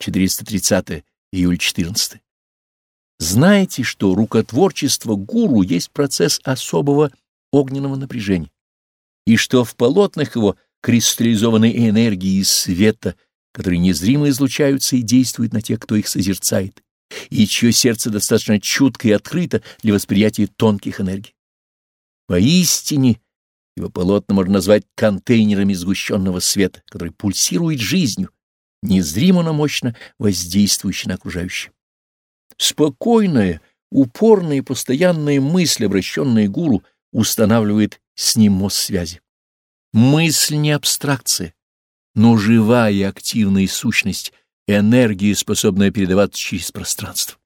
430 июль 14. Знаете, что рукотворчество гуру есть процесс особого огненного напряжения, и что в полотнах его кристаллизованы энергии света, которые незримо излучаются и действуют на тех, кто их созерцает, и чье сердце достаточно чутко и открыто для восприятия тонких энергий. Поистине, его полотна можно назвать контейнерами сгущенного света, который пульсирует жизнью, незримо, но мощно воздействующий на окружающее. Спокойная, упорная и постоянная мысль, обращенная гуру, устанавливает с ним мост связи. Мысль не абстракция, но живая и активная сущность, энергия, способная передаваться через пространство.